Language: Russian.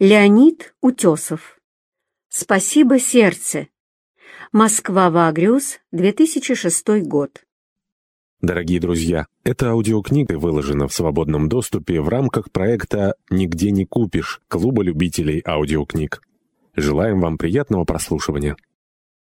Леонид Утесов. Спасибо, сердце. Москва, Вагриус, 2006 год. Дорогие друзья, эта аудиокнига выложена в свободном доступе в рамках проекта «Нигде не купишь» Клуба любителей аудиокниг. Желаем вам приятного прослушивания.